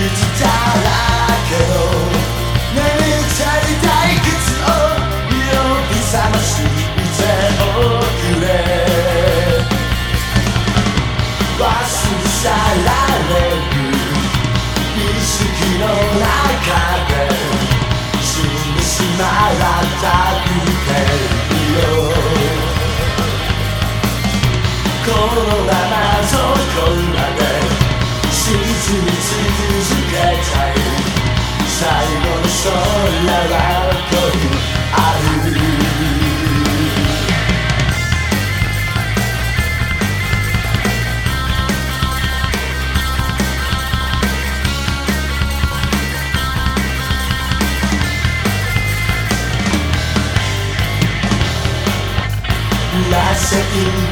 だらけの眠たり退屈を呼び覚ましておくれ忘れ去られる意識の中で死んしまった見てよこのままそこまで沈み続けちゃう最後の空は恋ある螺旋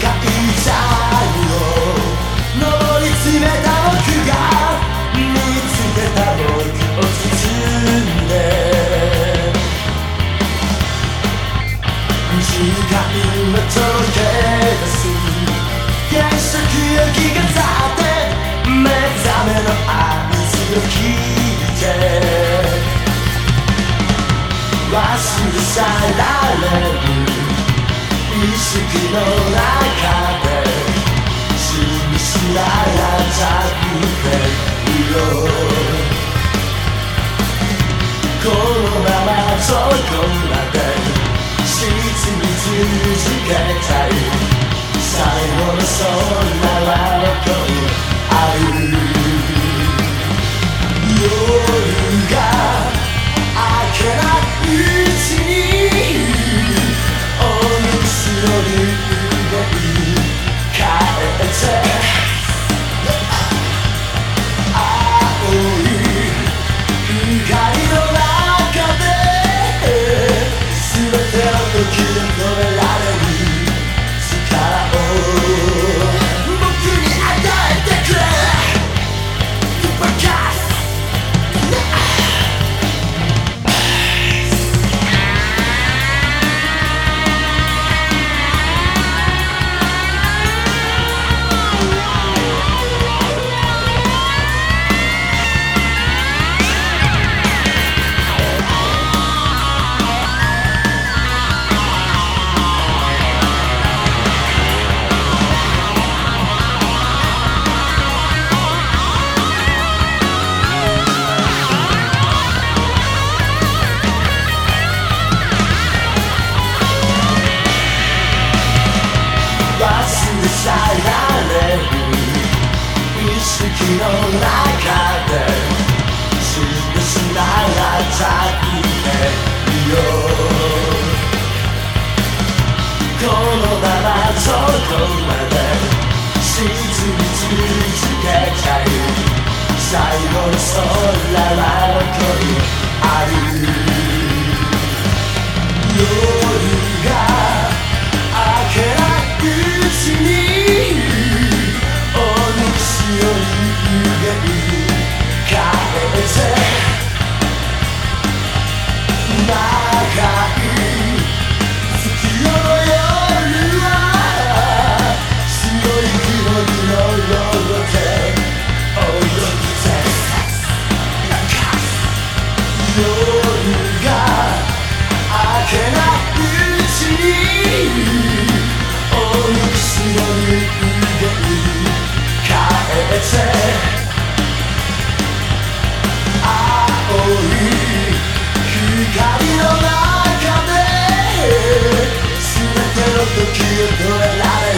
階段を時間を届け出す原色を気がざって目覚めの合図を聞いて忘れ去られる意識の中で示しらやちゃってるよこのままそこまで沈み続けたい最後の空はどこにある夜が明けない。うちにの竜が帰意識の中で示しならちゃってよ。このままそこまで沈み続けちゃう最後の空はどこにある夜がの時を超えられる